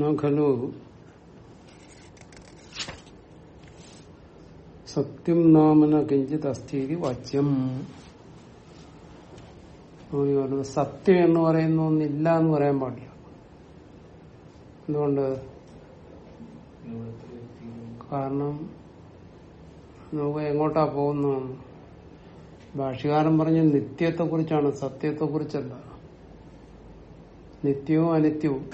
നഖലു സത്യം നാമന കിഞ്ചിത് അസ്ഥിതി വാച്യം സത്യം എന്ന് പറയുന്ന ഒന്നില്ല എന്ന് പറയാൻ പാടില്ല. എന്തുകൊണ്ട്? കാരണം നമുക്ക് എങ്ങോട്ടാ പോകുന്നതാണ് ഭാഷകാരം പറഞ്ഞ നിത്യത്തെ കുറിച്ചാണ് സത്യത്തെ കുറിച്ചല്ല നിത്യവും അനിത്യവും.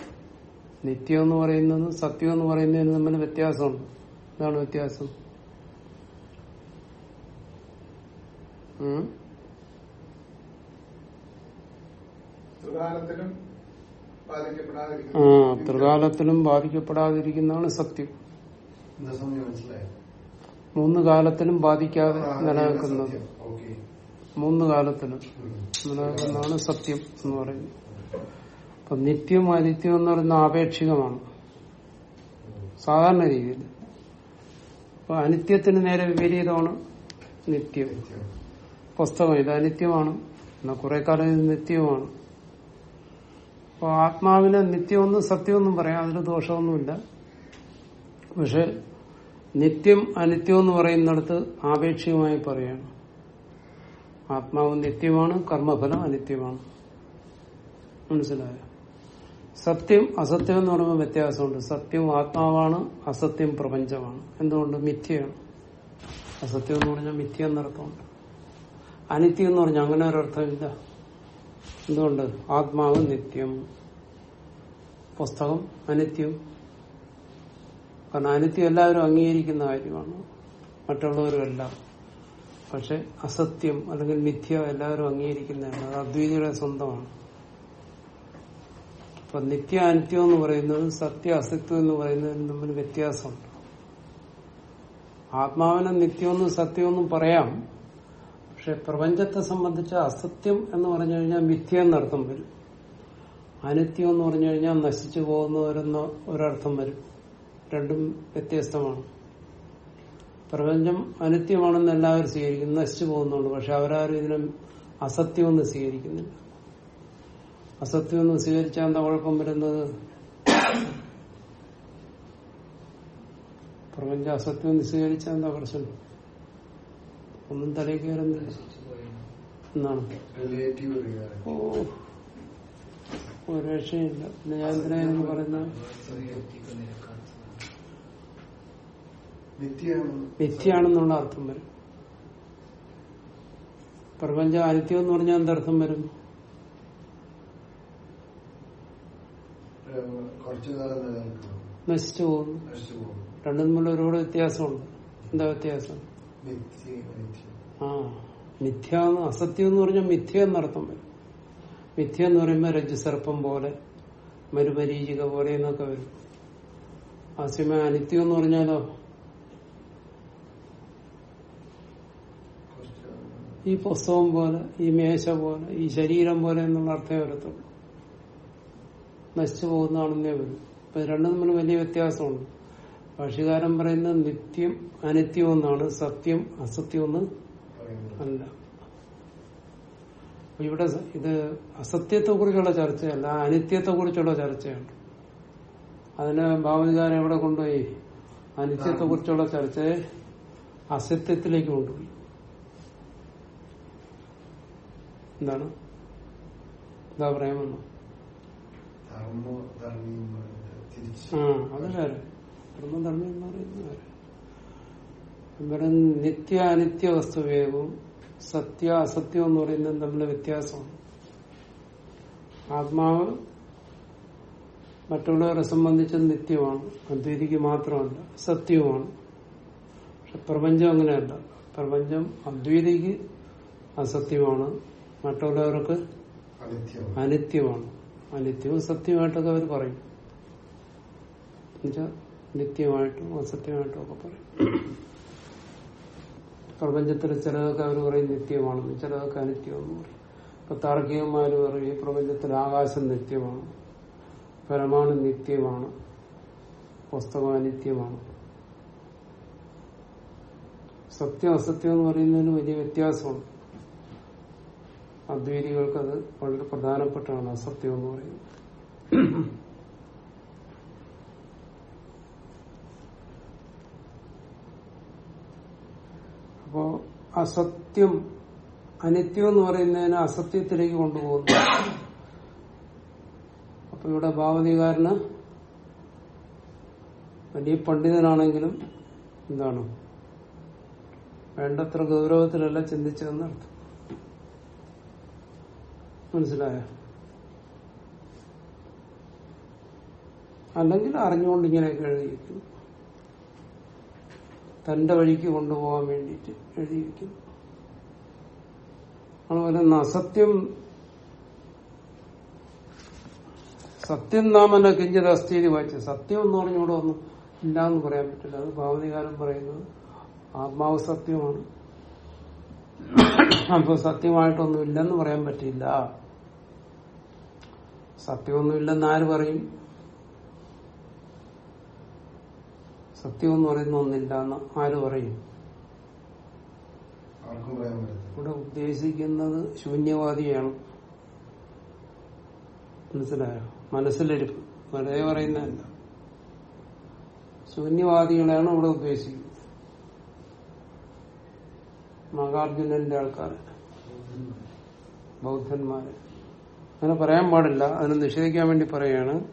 നിത്യം എന്ന് പറയുന്നതും സത്യം എന്ന് പറയുന്നതിന് തമ്മിൽ വ്യത്യാസമുണ്ട്. എന്താണ് വ്യത്യാസം? ആ ത്രികാലത്തിലും ബാധിക്കപ്പെടാതിരിക്കുന്നതാണ് സത്യം. എന്താ സമയം മനസ്സിലായോ? മൂന്ന് കാലത്തിലും ബാധിക്കാതെ നിലനിൽക്കുന്നത്. ഓക്കേ. മൂന്ന് കാലത്തിലും. നിലനിൽക്കുന്നതാണ് സത്യം എന്ന് പറയുന്നത്. അപ്പൊ നിത്യം അനിത്യം എന്ന് പറയുന്ന ആപേക്ഷികമാണ്. സാധാരണ രീതിയിൽ. അപ്പൊ അനിത്യത്തിന് നേരെ വിപരീതമാണ് നിത്യം. പുസ്തകം ഇത് അനിത്യമാണ്. എന്നാ കുറെ കാലം ഇത് നിത്യവുമാണ്. അപ്പൊ ആത്മാവിനെ നിത്യമൊന്നും സത്യമൊന്നും പറയാം. അതിന് ദോഷമൊന്നുമില്ല. പക്ഷെ നിത്യം അനിത്യം എന്ന് പറയുന്നിടത്ത് ആപേക്ഷികമായി പറയാണ്. ആത്മാവ് നിത്യമാണ് കർമ്മഫലം അനിത്യമാണ്. മനസ്സിലായോ? സത്യം അസത്യം എന്ന് പറയുമ്പോൾ വ്യത്യാസമുണ്ട്. സത്യം ആത്മാവാണ് അസത്യം പ്രപഞ്ചമാണ്. എന്തുകൊണ്ട്? മിഥ്യയാണ്. അസത്യം എന്ന് പറഞ്ഞാൽ മിഥ്യ എന്നർത്ഥമുണ്ട്. അനിത്യം എന്ന് പറഞ്ഞാൽ അങ്ങനെ ഒരർത്ഥമില്ല. എന്തുകൊണ്ട്? ആത്മാവ് നിത്യം. പുസ്തകം അനിത്യം. കാരണം അനിത്യം എല്ലാവരും അംഗീകരിക്കുന്ന കാര്യമാണ്. മറ്റുള്ളവരുമെല്ലാം പക്ഷെ അസത്യം അല്ലെങ്കിൽ മിഥ്യ എല്ലാവരും അംഗീകരിക്കുന്നതാണ്. അത് അദ്വൈതിയുടെ സ്വന്തമാണ്. അപ്പൊ നിത്യ അനിത്യം എന്ന് പറയുന്നത് സത്യ അസത്യം എന്ന് പറയുന്നതിന് തമ്മിൽ വ്യത്യാസമുണ്ട് ആത്മാവിനെ നിത്യമെന്നും സത്യമെന്നും പറയാം. പക്ഷെ പ്രപഞ്ചത്തെ സംബന്ധിച്ച അസത്യം എന്ന് പറഞ്ഞു കഴിഞ്ഞാൽ മിഥ്യ എന്നർത്ഥം വരും. അനിത്യം എന്ന് പറഞ്ഞു കഴിഞ്ഞാൽ നശിച്ചു പോകുന്ന വരുന്ന ഒരർത്ഥം വരും. രണ്ടും വ്യത്യസ്തമാണ്. പ്രപഞ്ചം അനിത്യമാണെന്ന് എല്ലാവരും സ്വീകരിക്കുന്നു നശിച്ചു പോകുന്നുണ്ട്. പക്ഷെ അവരാരും ഇതിനെ അസത്യമെന്ന് സ്വീകരിക്കുന്നില്ല. അസത്യമെന്ന് സ്വീകരിച്ചാൽ എന്താ കുഴപ്പം വരുന്നത്? പ്രപഞ്ച അസത്യം സ്വീകരിച്ചാൽ എന്താ പ്രശ്നം? ഒന്നും തലയിൽ കയറുന്നില്ല. എന്നാണ്. ഓ ഒരു രക്ഷയില്ല. പിന്നെ ഞാൻ എന്തിനായിരുന്നു പറയുന്നത്? നിത്യമാണ് മിഥ്യയാണെന്നുള്ള അർത്ഥം വരും. പ്രപഞ്ച അനിത്യം എന്ന് പറഞ്ഞാൽ എന്തർത്ഥം വരും? നശിച്ചു പോകുന്നു രണ്ടും തമ്മിൽ ഒരുപാട് വ്യത്യാസമുണ്ട്. എന്താ വ്യത്യാസം? ആ മിഥ്യ അസത്യം എന്ന് പറഞ്ഞാൽ മിഥ്യ എന്നർത്ഥം വരും. മിഥ്യ എന്ന് പറയുമ്പോൾ രജസർപ്പം പോലെ മരുമരീചിക പോലെ എന്നൊക്കെ വരും. ആസ്യമയ അനിത്യം എന്ന് പറഞ്ഞാലോ? ഈ പുസ്തകം പോലെ ഈ മേശ പോലെ ഈ ശരീരം പോലെ എന്നുള്ള അർത്ഥമേ വരത്തുള്ളൂ. നശിച്ചു പോകുന്നതാണെന്നേ വരും ഇത് രണ്ടും തമ്മിൽ വലിയ വ്യത്യാസമുണ്ട്. ഭാഷകാരൻ പറയുന്ന നിത്യം അനിത്യം എന്നാണ്. സത്യം അസത്യം എന്ന് അല്ല. ഇവിടെ ഇത് അസത്യത്തെ കുറിച്ചുള്ള ചർച്ചയല്ല അനിത്യത്തെ കുറിച്ചുള്ള ചർച്ചയാണ് അതിനെ ഭാവവികാരം എവിടെ കൊണ്ടുപോയി? അനിത്യത്തെ കുറിച്ചുള്ള ചർച്ചയെ അസത്യത്തിലേക്ക് കൊണ്ടുപോയി. എന്താണ്? എന്താ പറയാൻ വന്നു ധർമ്മ ധർമ്മി എന്ന് പറയുന്നത് തിരിച്ച് ആ അത് ധർമ്മധർമ്മം എന്ന് വേറെ ഇവിടെ നിത്യ അനിത്യ വസ്തുവേഗവും സത്യ അസത്യം എന്ന് പറയുന്നത് തമ്മിലെ വ്യത്യാസമാണ്. ആത്മാവ് മറ്റുള്ളവരെ സംബന്ധിച്ച് നിത്യമാണ്. അദ്വൈതിക്ക് മാത്രമല്ല സത്യവുമാണ്. പക്ഷെ പ്രപഞ്ചം അങ്ങനെയല്ല. പ്രപഞ്ചം അദ്വൈതിക്ക് അസത്യമാണ്. മറ്റുള്ളവർക്ക് അനിത്യമാണ്. അനിത്യവും സത്യമായിട്ടൊക്കെ അവർ പറയും. എന്നുവെച്ചാൽ നിത്യമായിട്ടും അസത്യമായിട്ടും ഒക്കെ പറയും. പ്രപഞ്ചത്തിൽ ചിലതൊക്കെ അവർ പറയും നിത്യമാണെന്ന് ചിലതൊക്കെ അനിത്യമെന്ന് പറയും. ഇപ്പൊ താർക്കികന്മാർ പറയും ഈ പ്രപഞ്ചത്തിൽ ആകാശം നിത്യമാണ് പരമാണു നിത്യമാണ് പുസ്തകം അനിത്യമാണ് സത്യം അസത്യം എന്ന് പറയുന്നതിന് വലിയ വ്യത്യാസമുണ്ട്. അദ്വൈതികൾക്ക് അത് വളരെ പ്രധാനപ്പെട്ടാണ് അസത്യം എന്ന് പറയുന്നത്. അപ്പോ അസത്യം അനിത്യം എന്ന് പറയുന്നതിന് അസത്യത്തിലേക്ക് കൊണ്ടുപോകുന്നു. അപ്പൊ ഇവിടെ ഭാവതികാരന് വലിയ പണ്ഡിതനാണെങ്കിലും എന്താണ്? വേണ്ടത്ര ഗൗരവത്തിലല്ല ചിന്തിച്ചതെന്നർത്ഥം. മനസ്സിലായോ? അല്ലെങ്കിൽ അറിഞ്ഞുകൊണ്ട് ഇങ്ങനെയൊക്കെ എഴുതിയിരിക്കുന്നു തന്റെ വഴിക്ക് കൊണ്ടുപോകാൻ വേണ്ടിയിട്ട് എഴുതിയിരിക്കുന്നു അതുപോലെ അസത്യം സത്യം. നാമന കിഞ്ചിത് അസ്ഥിതി വായിച്ചു സത്യം എന്ന് പറഞ്ഞുകൂടെ ഒന്നും ഇല്ല പറയാൻ പറ്റില്ല. അത് ഭാവതികാരം പറയുന്നത് ആത്മാവ് സത്യമാണ്. അപ്പൊ സത്യമായിട്ടൊന്നും ഇല്ലെന്ന് പറയാൻ പറ്റില്ല സത്യമൊന്നുമില്ലെന്ന് ആര് പറയും? സത്യം എന്ന് പറയുന്ന ഒന്നില്ല എന്ന് ആര് പറയും? ഇവിടെ ഉദ്ദേശിക്കുന്നത് ശൂന്യവാദിയാണ്. മനസ്സിലായോ? മനസ്സിലിരിപ്പ്. വെറുതെ പറയുന്നതല്ല. ശൂന്യവാദികളെയാണ് ഇവിടെ ഉദ്ദേശിക്കുന്നത്. നാഗാർജുനന്റെ ആൾക്കാർ ബൗദ്ധന്മാര്. അങ്ങനെ പറയാൻ പാടില്ല. അതിനെ നിഷേധിക്കാൻ വേണ്ടി പറയാണ്.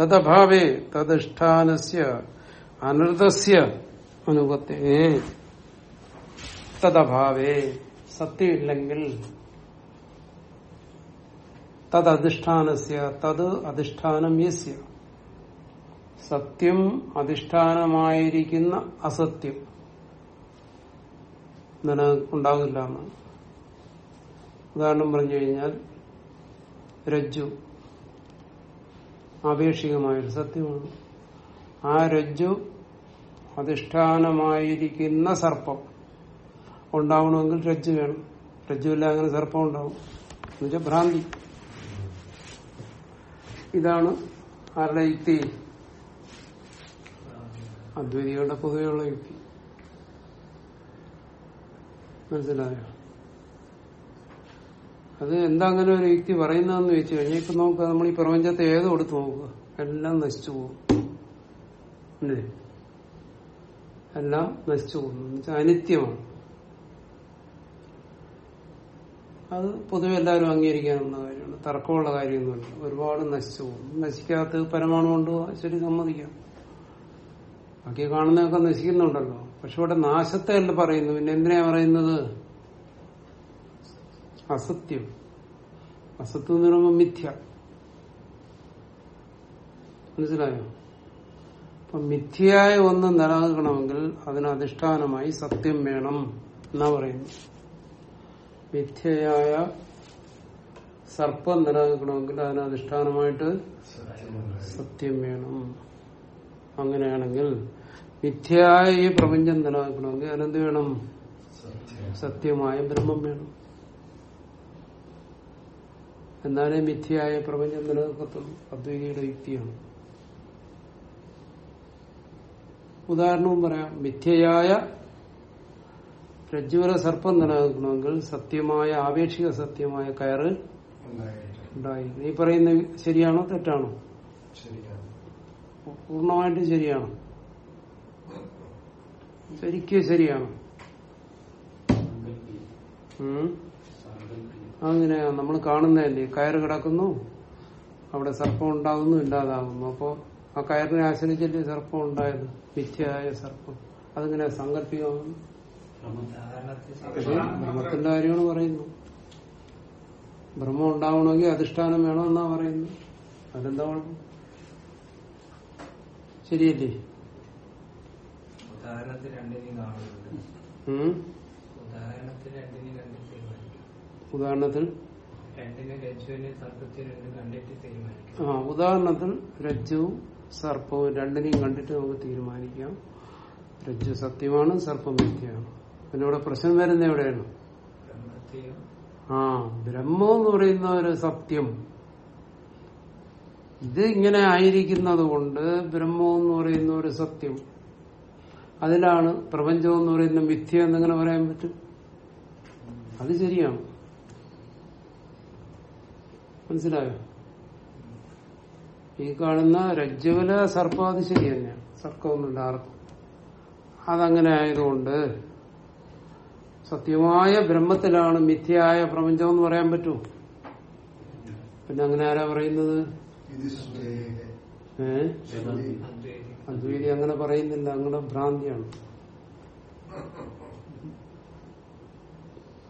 തദഭാവേ തദിഷ്ഠാനസ്യ അനൃതസ്യ അനുപത്തേ തദഭാവേ സത്യമില്ലെങ്കിൽ തത് അധിഷ്ഠാനസ്യ തത് അധിഷ്ഠാനം യസ്യ. സത്യം അധിഷ്ഠാനമായിരിക്കുന്ന അസത്യം. നിന ഉണ്ടാകില്ല എന്നാണ് ഉദാഹരണം പറഞ്ഞു കഴിഞ്ഞാൽ രജ്ജു ആപേക്ഷികമായൊരു സത്യമാണ്. ആ രജ്ജു അധിഷ്ഠാനമായിരിക്കുന്ന സർപ്പം ഉണ്ടാവണമെങ്കിൽ രജ്ജു വേണം. രജ്ജുവില്ല അങ്ങനെ സർപ്പം ഉണ്ടാവും. എന്നുവെച്ചാൽ ഭ്രാന്തി. ഇതാണ് ആരുടെ യുക്തി? അദ്വൈതികളുടെ പൊതുവെയുള്ള യുക്തി. മനസ്സിലായോ? അത് എന്താ അങ്ങനെ ഒരു വ്യക്തി പറയുന്നതെന്ന് വെച്ച് കഴിഞ്ഞാൽ ഇപ്പൊ നമുക്ക് നമ്മൾ ഈ പ്രപഞ്ചത്തെ ഏത് കൊടുത്ത് നോക്കുക? എല്ലാം നശിച്ചു പോകും. എല്ലാം നശിച്ചു പോകുന്നു അനിത്യമാണ്. അത് പൊതുവെ എല്ലാവരും അംഗീകരിക്കാവുന്ന കാര്യമാണ്. തർക്കമുള്ള കാര്യമൊന്നുമില്ല. ഒരുപാട് നശിച്ചു പോകും. നശിക്കാത്ത പരമാണു കൊണ്ടുപോകാൻ ശരി സമ്മതിക്കാം. ബാക്കി കാണുന്നതൊക്കെ നശിക്കുന്നുണ്ടല്ലോ. പക്ഷെ ഇവിടെ നാശത്തെ അല്ല പറയുന്നു. പിന്നെ എന്തിനാ പറയുന്നത്? അസത്യം. അസത്യം എന്ന് പറയുമ്പോൾ മിഥ്യ. മനസ്സിലായോ? അപ്പൊ മിഥ്യയായ ഒന്ന് നിലനിൽക്കണമെങ്കിൽ അതിന് അധിഷ്ഠാനമായി സത്യം വേണം എന്നാ പറയുന്നു മിഥ്യയായ സർപ്പം നിലനിൽക്കണമെങ്കിൽ അതിന് അധിഷ്ഠാനമായിട്ട് സത്യം വേണം. അങ്ങനെയാണെങ്കിൽ മിഥ്യയായ ഈ പ്രപഞ്ചം നിലനിൽക്കണമെങ്കിൽ അതിനെന്ത് വേണം? സത്യമായ ബ്രഹ്മം വേണം. എന്നാലേ മിഥ്യയായ പ്രപഞ്ചം നിലനിൽക്കത്തുള്ളൂ. അദ്വൈതിയുടെ യുക്തിയാണ്. ഉദാഹരണവും പറയാം. മിഥ്യയായ രജ്ജുവര സർപ്പം നിലനിൽക്കണമെങ്കിൽ സത്യമായ ആപേക്ഷിക സത്യമായ കയറ് ഉണ്ടായി നീ ഈ പറയുന്ന ശരിയാണോ തെറ്റാണോ? പൂർണമായിട്ടും ശരിയാണോ. ശരിക്കും ശരിയാണ്? അങ്ങനെയാ നമ്മൾ കാണുന്നതല്ലേ കയറ് കിടക്കുന്നു അവിടെ സർപ്പം ഉണ്ടാകുന്നു ഇല്ലാതാകുന്നു. അപ്പോ ആ കയറിനെ ആശ്രയിച്ചല്ലേ സർപ്പം ഉണ്ടായത്? മിഥ്യയായ സർപ്പം. അതിങ്ങനെ സങ്കല്പികമാകുന്നു ബ്രഹ്മത്തിന്റെ കാര്യമാണ് പറയുന്നു ബ്രഹ്മം ഉണ്ടാവണമെങ്കിൽ അധിഷ്ഠാനം വേണമെന്നാ പറയുന്നു അതെന്താ ശരിയല്ലേ ഉദാഹരണത്തിന് രണ്ടിനെയും കാണുന്നുണ്ട് ഉം? ഉദാഹരണത്തിന് രണ്ടിനെയും കണ്ടിട്ട് തീരുമാനിക്കും ഉദാഹരണത്തിൽ? ആ ഉദാഹരണത്തിൽ രജ്ജുവും സർപ്പവും രണ്ടിനെയും കണ്ടിട്ട് നമുക്ക് തീരുമാനിക്കാം. രജ്ജു സത്യമാണ് സർപ്പം മിഥ്യയാണ്. പിന്നെ ഇവിടെ പ്രശ്നം വരുന്ന എവിടെയാണ്? ആ ബ്രഹ്മം എന്ന് പറയുന്ന ഒരു സത്യം. ഇത് ഇങ്ങനെ ആയിരിക്കുന്നത് കൊണ്ട് ബ്രഹ്മം എന്ന് പറയുന്ന ഒരു സത്യം. അതിലാണ് പ്രപഞ്ചം എന്ന് പറയുന്ന മിഥ്യ എന്നിങ്ങനെ പറയാൻ പറ്റും? അത് ശരിയാണ്. മനസ്സിലായോ? ഈ കാണുന്ന രജ്ജുവില സർപ്പം അത് ശരി തന്നെയാണ്. സർക്കമൊന്നുമില്ല ആർക്കും. അതങ്ങനെ ആയതുകൊണ്ട് സത്യമായ ബ്രഹ്മത്തിലാണ് മിഥ്യയായ പ്രപഞ്ചം എന്ന് പറയാൻ പറ്റൂ. പിന്നെ അങ്ങനെ ആരാ പറയുന്നത്? ഏഹ് അദ്വൈതി അങ്ങനെ പറയുന്നില്ല. അങ്ങനെ ഭ്രാന്തിയാണ്.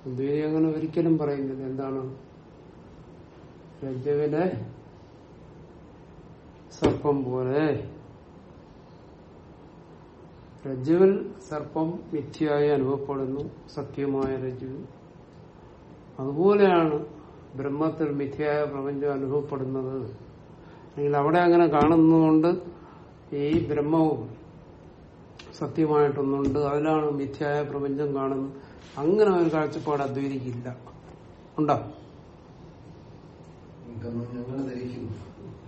അദ്വൈതി അങ്ങനെ ഒരിക്കലും പറയുന്നില്ല. എന്താണ്? രജ്ജുവിലെ സർപ്പം പോലെ. രജ്ജുവിൽ സർപ്പം മിഥ്യയായി അനുഭവപ്പെടുന്നു. സത്യമായ രജ്ജു അതുപോലെയാണ് ബ്രഹ്മത്തിൽ മിഥ്യയായ പ്രപഞ്ചം അനുഭവപ്പെടുന്നത്. അല്ലെങ്കിൽ അവിടെ അങ്ങനെ കാണുന്നതുകൊണ്ട് ഈ ബ്രഹ്മവും സത്യമായിട്ടൊന്നുണ്ട്. അതിലാണ് മിഥ്യായ പ്രപഞ്ചം കാണുന്നത്. അങ്ങനെ ഒരു കാഴ്ചപ്പാട് അദ്വൈതിക്കില്ല. ഉണ്ടോ?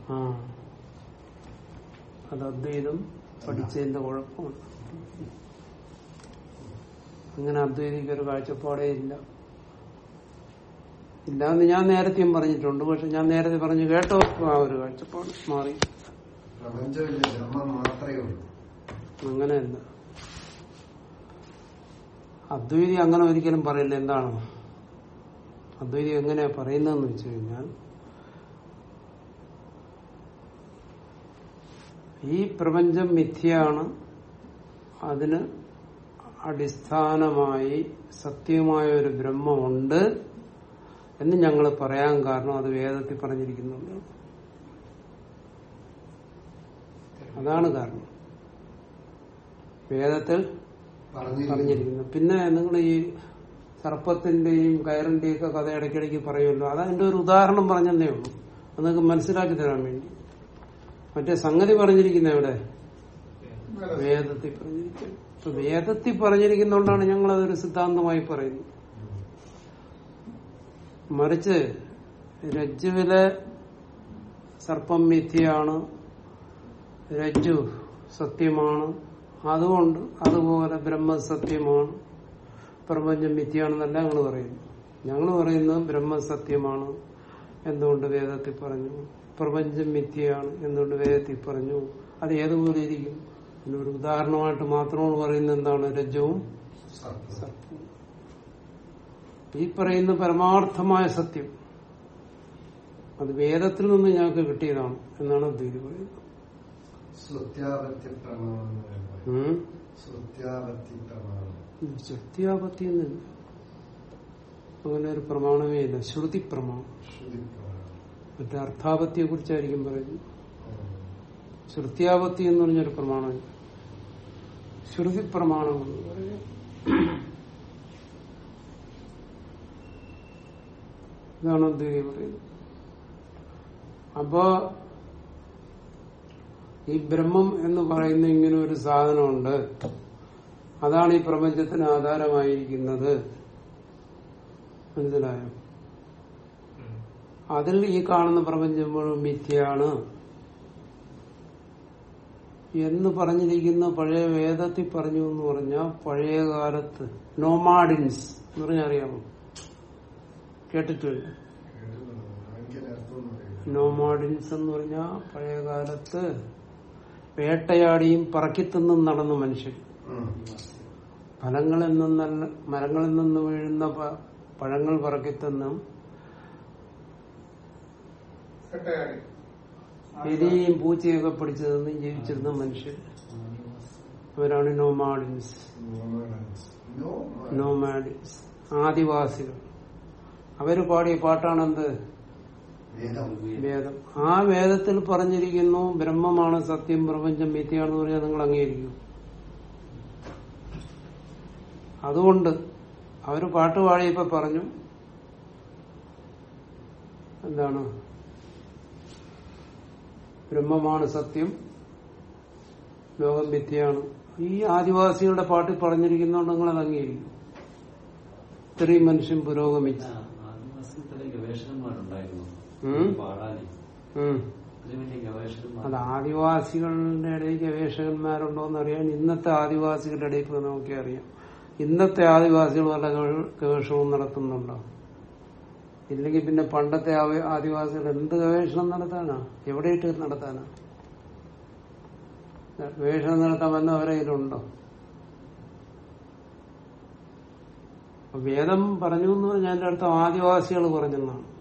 ആ. അത് അദ്വൈതം പഠിച്ചതിന്റെ കുഴപ്പമാണ്. അങ്ങനെ അദ്വൈതിക്ക് ഒരു കാഴ്ചപ്പാടേ ഇല്ല. ഇല്ലാന്ന് ഞാൻ നേരത്തെയും പറഞ്ഞിട്ടുണ്ട്. പക്ഷെ ഞാൻ നേരത്തെ പറഞ്ഞു കേട്ടോ. ആ ഒരു കാഴ്ചപ്പാട് മാറി. പ്രപഞ്ചമില്ല ബ്രഹ്മം മാത്രമേ ഉള്ളൂ. അങ്ങനെയല്ല. അദ്വൈതി അങ്ങനെ ഒരിക്കലും പറയില്ല. എന്താണ്? അദ്വൈതി എങ്ങനെയാ പറയുന്നതെന്ന് വെച്ച് കഴിഞ്ഞാൽ ഈ പ്രപഞ്ചം മിഥ്യയാണ്. അതിന് അടിസ്ഥാനമായി സത്യമായ ഒരു ബ്രഹ്മമുണ്ട് എന്ന് ഞങ്ങൾ പറയാൻ കാരണം അത് വേദത്തിൽ പറഞ്ഞിരിക്കുന്നുണ്ട്. അതാണ് കാരണം വേദത്തിൽ പറഞ്ഞിരിക്കുന്നു. പിന്നെ നിങ്ങൾ ഈ സർപ്പത്തിന്റെയും കയറിന്റെയും ഒക്കെ കഥ ഇടയ്ക്കിടയ്ക്ക് പറയുമല്ലോ. അതതിന്റെ ഒരു ഉദാഹരണം പറഞ്ഞതേ ഉള്ളൂ. അത് നിങ്ങൾക്ക് മനസ്സിലാക്കി തരാൻ വേണ്ടി. മറ്റേ സംഗതി പറഞ്ഞിരിക്കുന്ന എവിടെ? വേദത്തിൽ പറഞ്ഞിരിക്കുന്നു. അപ്പൊ വേദത്തിൽ പറഞ്ഞിരിക്കുന്നതുകൊണ്ടാണ് ഞങ്ങൾ അതൊരു സിദ്ധാന്തമായി പറയുന്നത്. മറിച്ച് രജ്ജുവിലെ സർപ്പം മിഥ്യയാണ്. രജ്ജു സത്യമാണ്. അതുകൊണ്ട് അതുപോലെ ബ്രഹ്മ സത്യമാണ്. പ്രപഞ്ചം മിഥ്യയാണെന്നല്ല ഞങ്ങൾ പറയുന്നു ഞങ്ങൾ പറയുന്നത് ബ്രഹ്മ സത്യമാണ് എന്തുകൊണ്ട് വേദത്തിൽ പറഞ്ഞു. പ്രപഞ്ചം മിഥ്യയാണ് എന്തുകൊണ്ട് വേദത്തിൽ പറഞ്ഞു. അത് ഏതുപോലെ ഇരിക്കും? ഒരു ഉദാഹരണമായിട്ട് മാത്രമാണ് പറയുന്നത് എന്താണ് രജവും സർപ്പം സർപ്പവും ഈ പറയുന്ന പരമാർത്ഥമായ സത്യം. അത് വേദത്തിൽ നിന്ന് ഞങ്ങൾക്ക് കിട്ടിയതാണ് എന്നാണ് അദ്വൈതി പറയുന്നത്. ശക്തിയാപത്തി എന്നില്ല അങ്ങനെ ഒരു പ്രമാണമേ ഇല്ല. ശ്രുതി പ്രമാണം മറ്റേ അർത്ഥാപത്തിയെ കുറിച്ചായിരിക്കും പറയുന്നത്. ശ്രുത്യാപത്തി എന്ന് പറഞ്ഞൊരു പ്രമാണമില്ല ശ്രുതി പ്രമാണം എന്ന് പറയുന്നത് ഇതാണ് അദ്വൈതി പറയുന്നത്. അപ്പോ ഈ ബ്രഹ്മം എന്ന് പറയുന്ന ഇങ്ങനെ ഒരു സാധനമുണ്ട്. അതാണ് ഈ പ്രപഞ്ചത്തിന് ആധാരമായിരിക്കുന്നത്. മനസ്സിലായോ. അതിൽ ഈ കാണുന്ന പ്രപഞ്ചം മുഴുവൻ മിഥ്യയാണ്. എന്ന് പറഞ്ഞിരിക്കുന്ന പഴയ വേദത്തിൽ പറഞ്ഞു എന്ന് പറഞ്ഞാൽ പഴയ കാലത്ത് നോമാഡിൻസ് എന്ന് പറഞ്ഞാൽ അറിയാമോ? കേട്ടിട്ടില്ല. നോമാഡിൻസ് എന്ന് പറഞ്ഞാൽ പഴയ കാലത്ത് വേട്ടയാടിയും പറക്കിത്തിന്നും നടന്നു മനുഷ്യൻ. ഫലങ്ങളിൽ നിന്നല്ല മരങ്ങളിൽ നിന്ന് വീഴുന്ന പഴങ്ങൾ പറക്കിത്തിന്നും എലിയും പൂച്ചയൊക്കെ പിടിച്ചു നിന്നും ജീവിച്ചിരുന്ന മനുഷ്യൻ. അവരാണ് നോമാഡൻസ്. നോമാഡിൻസ് ആദിവാസികൾ. അവർ പാടിയ പാട്ടാണെന്ത്? വേദം ആ വേദത്തിൽ പറഞ്ഞിരിക്കുന്നു ബ്രഹ്മമാണ് സത്യം പ്രപഞ്ചം മിഥ്യയാണെന്ന് പറഞ്ഞാൽ നിങ്ങൾ അംഗീകരിക്കും. അതുകൊണ്ട് അവർ പാട്ട് പാടിയപ്പോ പറഞ്ഞു എന്താണ്? ബ്രഹ്മമാണ് സത്യം ലോകം മിഥ്യയാണ്. ഈ ആദിവാസികളുടെ പാട്ടിൽ പറഞ്ഞിരിക്കുന്നതുകൊണ്ട് നിങ്ങൾ അത് അംഗീകരിക്കും. ഇത്രയും മനുഷ്യൻ പുരോഗമിച്ചു. അത് ആദിവാസികളുടെ ഇടയിൽ ഗവേഷകന്മാരുണ്ടോ എന്ന് അറിയാൻ ഇന്നത്തെ ആദിവാസികളുടെ ഇടയിൽ നോക്കിയാൽ അറിയാം. ഇന്നത്തെ ആദിവാസികൾ വല്ല ഗവ- ഗവേഷണവും നടത്തുന്നുണ്ടോ? ഇല്ലെങ്കിൽ പിന്നെ പണ്ടത്തെ ആദിവാസികൾ എന്ത് ഗവേഷണം നടത്താനാ? എവിടെയിട്ട് നടത്താനാ? ഗവേഷണം നടത്താൻ വന്ന അവരെ ഇതിലുണ്ടോ വേദം പറഞ്ഞു എന്ന് പറഞ്ഞാൽ എന്റെ അർത്ഥം ആദിവാസികൾ പറഞ്ഞെന്നാണ്.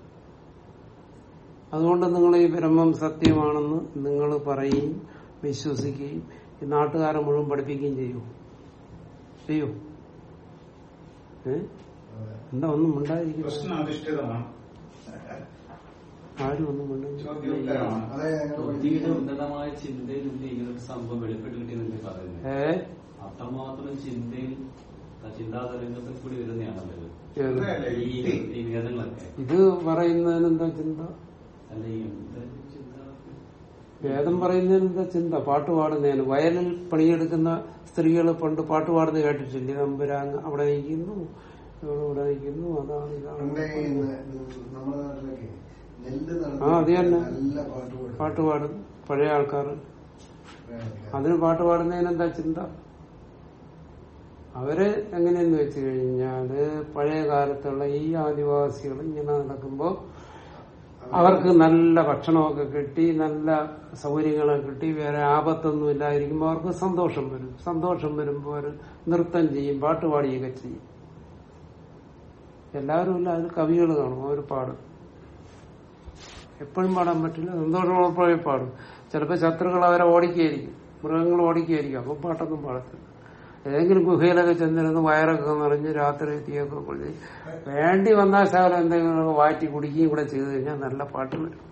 അതുകൊണ്ട് നിങ്ങൾ ഈ ബ്രഹ്മം സത്യമാണെന്ന് നിങ്ങൾ പറയുകയും വിശ്വസിക്കുകയും ഈ നാട്ടുകാരെ മുഴുവൻ പഠിപ്പിക്കുകയും ചെയ്യൂ. ചെയ്യൂ. ഏ? എന്താ ഒന്നും ഉണ്ടായിരിക്കും പ്രശ്നാധിഷ്ഠിതമാണ്. ആരും ഒന്നും ഉണ്ടായിരിക്കും ചോദ്യോത്തരമാണ്. അതെ ഞങ്ങൾ ബുദ്ധിയുടെ പഠിക്കുന്നത്. ഉന്നതമായ ചിന്തയിലൂടെ ഇങ്ങനൊരു സംഭവം വെളിപ്പെട്ട് കിട്ടിയെന്നല്ലേ പറയുന്നത്. ഏ? അത്രമാത്രം ചിന്തയിൽ ആ ചിന്താതരംഗത്തിൽ കൂടി വരുന്നതാണല്ലോ. ഇത്. ഏത്? അതല്ലേ, ഈ ഇത് പറയുന്നതിന് എന്താ ചിന്ത? വേദം പറയുന്നതിന്റെ ചിന്ത പാട്ട് പാടുന്നതിന് വയലിൽ പണിയെടുക്കുന്ന സ്ത്രീകൾ പണ്ട് പാട്ട് പാടുന്നത് കേട്ടിട്ടില്ല നമ്പുരാങ് അവിടെ നയിക്കുന്നു ഇവിടെ നയിക്കുന്നു അതാണ് ഇതാണ് ആ, അത് തന്നെ. പാട്ട് പാടും. പഴയ ആൾക്കാർ. അതിന് പാട്ട് പാടുന്നതിന് എന്താ ചിന്ത അവർ എങ്ങനെയെന്ന് വെച്ച് കഴിഞ്ഞാൽ പഴയ കാലത്തുള്ള ഈ ആദിവാസികൾ ഇങ്ങനെ നടക്കുമ്പോ അവർക്ക് നല്ല ഭക്ഷണമൊക്കെ കിട്ടി നല്ല സൗകര്യങ്ങളൊക്കെ കിട്ടി വേറെ ആപത്തൊന്നും ഇല്ലായിരിക്കുമ്പോൾ അവർക്ക് സന്തോഷം വരും. സന്തോഷം വരുമ്പോൾ അവർ നൃത്തം ചെയ്യും പാട്ടുപാടിയൊക്കെ ചെയ്യും. എല്ലാവരും ഇല്ല അതിൽ കവികൾ കാണും അവർ പാടും. എപ്പോഴും പാടാൻ പറ്റില്ല സന്തോഷമുള്ളപ്പോഴേ പാടും. ചിലപ്പോൾ ശത്രുക്കൾ അവരെ ഓടിക്കുകയായിരിക്കും മൃഗങ്ങൾ ഓടിക്കുകയായിരിക്കും അപ്പം പാട്ടൊന്നും പാടത്തില്ല. ഏതെങ്കിലും ഗുഹയിലൊക്കെ ചെന്നിരുന്ന് വയറൊക്കെ നിറഞ്ഞ് രാത്രി തീയൊക്കെ കൊള്ളി വേണ്ടി വന്നാൽ ശകലം എന്തെങ്കിലും വാറ്റി കുടിക്കുകയും കൂടെ ചെയ്തു കഴിഞ്ഞാൽ നല്ല പാട്ട് വരും.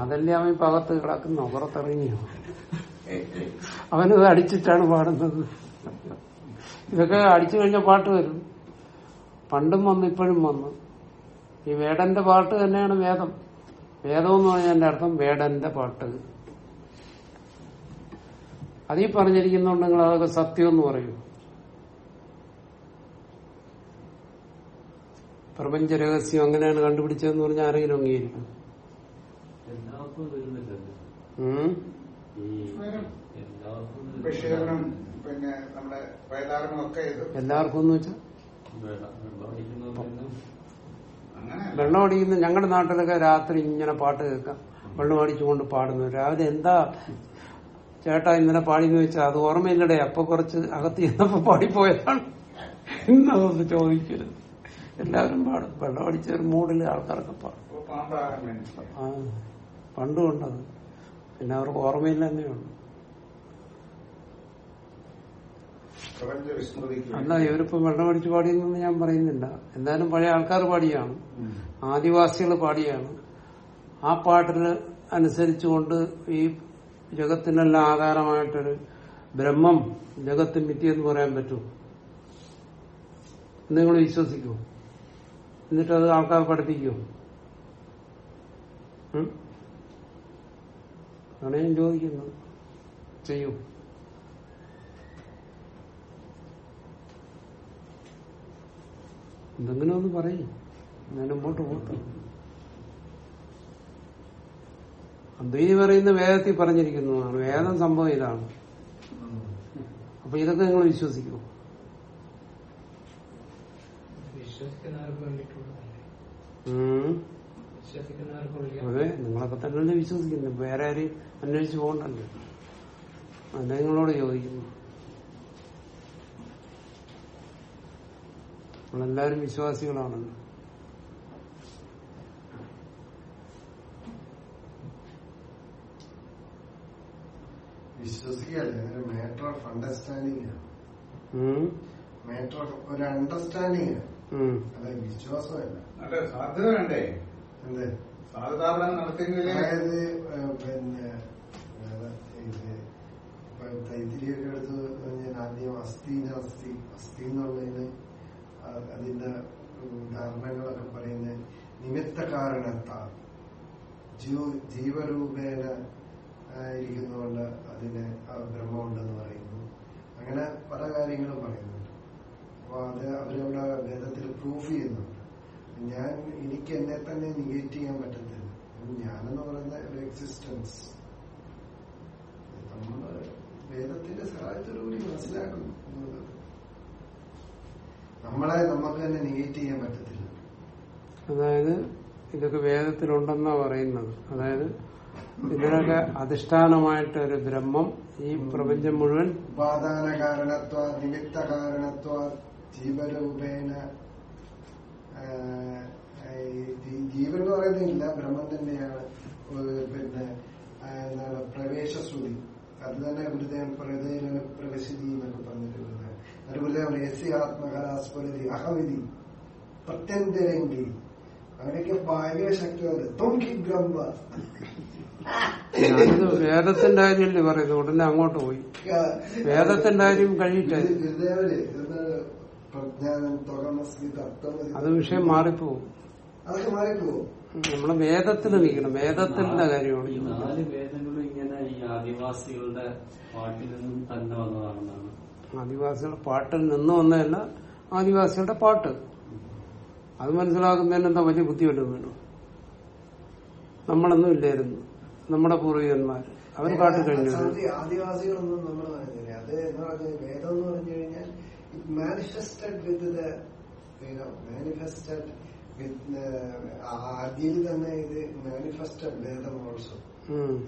അതല്ലേ അവൻ പകത്ത് കിടക്കുന്ന പുറത്തിറങ്ങിയോ അവനത് അടിച്ചിട്ടാണ് പാടുന്നത്. ഇതൊക്കെ അടിച്ചു കഴിഞ്ഞ പാട്ട് വരും. പണ്ടും വന്നു ഇപ്പോഴും വന്നു. ഈ വേടന്റെ പാട്ട് തന്നെയാണ് വേദം. വേദം എന്ന് പറഞ്ഞാൽ എന്റെ അർത്ഥം വേടന്റെ പാട്ട്. അതീ പറഞ്ഞിരിക്കുന്നുണ്ട് നിങ്ങൾ അതൊക്കെ സത്യം എന്ന് പറയൂ. പ്രപഞ്ച രഹസ്യം അങ്ങനെയാണ് കണ്ടുപിടിച്ചതെന്ന് പറഞ്ഞാൽ ആരെങ്കിലും അംഗീകരിക്കും. എല്ലാവർക്കും എന്ന് വെച്ചാൽ വെള്ളം അടിക്കുന്ന ഞങ്ങളുടെ നാട്ടിലൊക്കെ രാത്രി ഇങ്ങനെ പാട്ട് കേൾക്കാം. വെള്ളം അടിച്ചുകൊണ്ട് പാടുന്നു രാവിലെ എന്താ ചേട്ടാ ഇന്നലെ പാടിന്ന് വെച്ചാൽ അത് ഓർമ്മയില്ലടേ അപ്പൊ കുറച്ച് അകത്ത് ചെന്നപ്പോ പാടിപ്പോയതാണ്. ഇന്നതൊന്ന് ചോദിക്കരുത്. എല്ലാവരും പാടും. വെള്ളം അടിച്ച ഒരു മൂടിൽ ആൾക്കാരൊക്കെ പാടും. പണ്ടും ഉണ്ടത് പിന്നെ അവർക്ക് ഓർമ്മയില്ല വിസ്മൃതിക്ക് അല്ല ഇവരിപ്പോ വെള്ളം അടിച്ച് പാടിയെന്നൊന്നും ഞാൻ പറയുന്നില്ല. എന്തായാലും പഴയ ആൾക്കാർ പാടിയാണ്. ആദിവാസികൾ പാടിയാണ്. ആ പാട്ടിന് അനുസരിച്ചുകൊണ്ട് ഈ ജഗത്തിനെല്ലാം ആധാരമായിട്ടൊരു ബ്രഹ്മം ജഗത്ത് എന്ന് പറയാൻ പറ്റുമോ നിങ്ങൾ വിശ്വസിക്കൂ. എന്നിട്ട് അത് ആൾക്കാർ പഠിപ്പിക്കുമോ ആണ് ഞാൻ ചോദിക്കുന്നത്. ചെയ്യൂ. എന്തെങ്കിലും ഒന്ന് പറയും. ഞാൻ മുമ്പോട്ട് പോകട്ടെ അദ്വൈതി പറയുന്ന വേദത്തിൽ പറഞ്ഞിരിക്കുന്നതാണ് വേദം സംഭവം ഇതാണ്. അപ്പൊ ഇതൊക്കെ നിങ്ങൾ വിശ്വസിക്കുമോ വിളിക്കാം അതെ നിങ്ങളൊക്കെ തന്നെ വിശ്വസിക്കുന്നു. വേറെ ആരെയും അന്വേഷിച്ചു പോകണ്ടല്ലോ. അതെ നിങ്ങളോട് ചോദിക്കുന്നു. നമ്മളെല്ലാവരും വിശ്വാസികളാണല്ലോ. മാറ്റർ ഓഫ് അണ്ടർസ്റ്റാൻഡിങ് ആണ്. ഉം. മാറ്റർ ഓഫ് ഒരു ആണ്. വിശ്വാസമല്ല. സാധ്യത വേണ്ടേ? എന്ത്? അതായത് പിന്നെ തൈത്തിരിയൊക്കെ എടുത്ത് ഞാൻ ആദ്യം അസ്ഥീന അസ്ഥി അസ്ഥി എന്നുള്ളതിന് അതിന്റെ ഉം, ധാരണകളൊക്കെ പറയുന്നത് നിമിത്ത കാരണത്താൽ ജീവ- ജീവരൂപേണ ഇരിക്കുന്നതുകൊണ്ട് അതിന് ബ്രഹ്മമുണ്ടെന്ന് പറയുന്നു. അങ്ങനെ പല കാര്യങ്ങളും പറയുന്നുണ്ട്. അപ്പൊ അത് അവരവിടെ വേദത്തിൽ പ്രൂഫ് ചെയ്യുന്നുണ്ട്. ഞാൻ എനിക്ക് എന്നെ തന്നെ നിഗേറ്റ് ചെയ്യാൻ പറ്റത്തില്ല. ഞാനെന്ന് പറയുന്ന ഒരു എക്സിസ്റ്റൻസ് നമ്മൾ വേദത്തിന്റെ സഹായത്തോടുകൂടി മനസ്സിലാക്കുന്നു നമ്മളെ നമുക്ക് തന്നെ നിഗേറ്റ് ചെയ്യാൻ പറ്റത്തില്ല. അതായത് ഇതൊക്കെ വേദത്തിലുണ്ടെന്നാ പറയുന്നത്. അതായത് ഇതിനൊക്കെ അധിഷ്ഠാനമായിട്ട് ഒരു ബ്രഹ്മം ഈ പ്രപഞ്ചം മുഴുവൻ ഉപാദാന കാരണത്വ നിമിത്ത കാരണത്വ ജീവരൂപേന ജീവൻ എന്ന് പറയുന്നില്ല ബ്രഹ്മം തന്നെയാണ്. പിന്നെ എന്താണ് പ്രവേശശ്രുതി അത് തന്നെ ഗുരുദേവൻ പ്രവേദന പ്രവേശിതി എന്നൊക്കെ പറഞ്ഞിട്ടുള്ളത്. അതുപോലെ എസ് ആത്മകലാസ്ഫുരതി അഹവിധി പ്രത്യന്തരംഗി. അങ്ങനെയൊക്കെ ഭയങ്കര തൊങ്കി ബ്രഹ്മ. ഞാനിത് വേദത്തിന്റെ കാര്യമല്ലേ പറയുന്നത്? ഉടനെ അങ്ങോട്ട് പോയി. വേദത്തിന്റെ കാര്യം തത്വമതി അത് വിഷയം മാറിപ്പോവും. നമ്മൾ വേദത്തിൽ നിൽക്കണം. വേദത്തിന്റെ കാര്യമാണ് നാല് വേദങ്ങളും ഇങ്ങനെ ഈ ആദിവാസികളുടെ പാട്ടിൽ നിന്നും തന്നെ വന്നതാണെന്നാണ്. ആദിവാസികളുടെ പാട്ടിൽ നിന്ന് വന്നതല്ല ആദിവാസികളുടെ പാട്ട്. അത് മനസ്സിലാക്കുന്നതിന് എന്താ വലിയ ബുദ്ധിമുട്ട് വേണം? നമ്മളൊന്നും ഇല്ലായിരുന്നു. നമ്മുടെ പൂർവികന്മാര് അവർ കാട്ടി കഴിഞ്ഞു. ആദിവാസികളൊന്നും നമ്മൾ പറയുന്നില്ല അത് എന്ന് പറഞ്ഞാൽ വേദം എന്ന് പറഞ്ഞു കഴിഞ്ഞാൽ it manifested with the manifested with ആദ്യയിൽ തന്നെ ഇത് മാനിഫെസ്റ്റഡ് വേദം ഓൾസോ.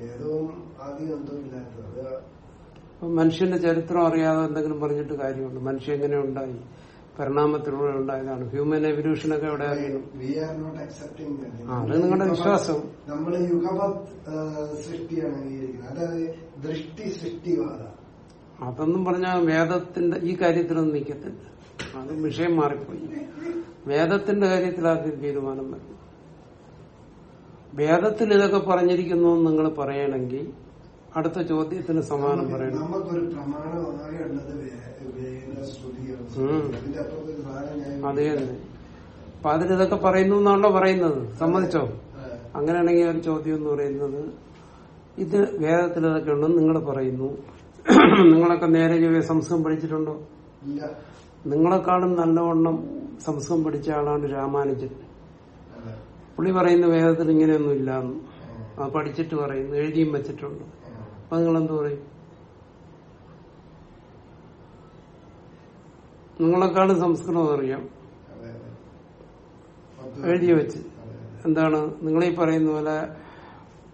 വേദവും ആദ്യം ഇല്ലാത്തത്. മനുഷ്യന്റെ ചരിത്രം അറിയാതെ എന്തെങ്കിലും പറഞ്ഞിട്ട് കാര്യമുണ്ട്. മനുഷ്യൻ എങ്ങനെ ഉണ്ടായി? പരിണാമത്തിലൂടെ ഉണ്ടായതാണ്. ഹ്യൂമൻ എവല്യൂഷനൊക്കെ എവിടെ അത് നിങ്ങളുടെ വിശ്വാസം. നമ്മൾ യുഗപത് സൃഷ്ടിയാണ് അതായത് ദൃഷ്ടി സൃഷ്ടിവാദ. അതൊന്നും പറഞ്ഞാൽ വേദത്തിന്റെ ഈ കാര്യത്തിലൊന്നും നിൽക്കത്തില്ല അത് വിഷയം മാറിപ്പോയി. വേദത്തിന്റെ കാര്യത്തിൽ ആദ്യം തീരുമാനം വരും. വേദത്തിൽ ഇതൊക്കെ പറഞ്ഞിരിക്കുന്നു നിങ്ങൾ പറയണമെങ്കിൽ അടുത്ത ചോദ്യത്തിന് സമാനം പറയണം. നമുക്കൊരു പ്രമാണമായി അതെ തന്നെ അപ്പൊ അതിലിതൊക്കെ പറയുന്നു എന്നാണല്ലോ പറയുന്നത്. സമ്മതിച്ചോ? അങ്ങനെയാണെങ്കിൽ ഒരു ചോദ്യം എന്ന് പറയുന്നത് ഇത് വേദത്തിൽ ഇതൊക്കെ ഉണ്ടെന്ന് നിങ്ങൾ പറയുന്നു. നിങ്ങളൊക്കെ നേരെ ചൊവ്വേ സംസ്കൃതം പഠിച്ചിട്ടുണ്ടോ? നിങ്ങളെക്കാളും നല്ലവണ്ണം സംസ്കൃതം പഠിച്ച ആളാണ് രാമാനുജൻ. പുള്ളി പറയുന്ന വേദത്തിൽ ഇങ്ങനെയൊന്നും ഇല്ലാന്ന്. അത് പഠിച്ചിട്ട് പറയുന്നു എഴുതിയും വെച്ചിട്ടുണ്ട്. അപ്പൊ നിങ്ങൾ എന്ത് പറയും? നിങ്ങളെക്കാളും സംസ്കൃതം അറിയാം. എഴുതി വെച്ച്. എന്താണ്? നിങ്ങളീ പറയുന്ന പോലെ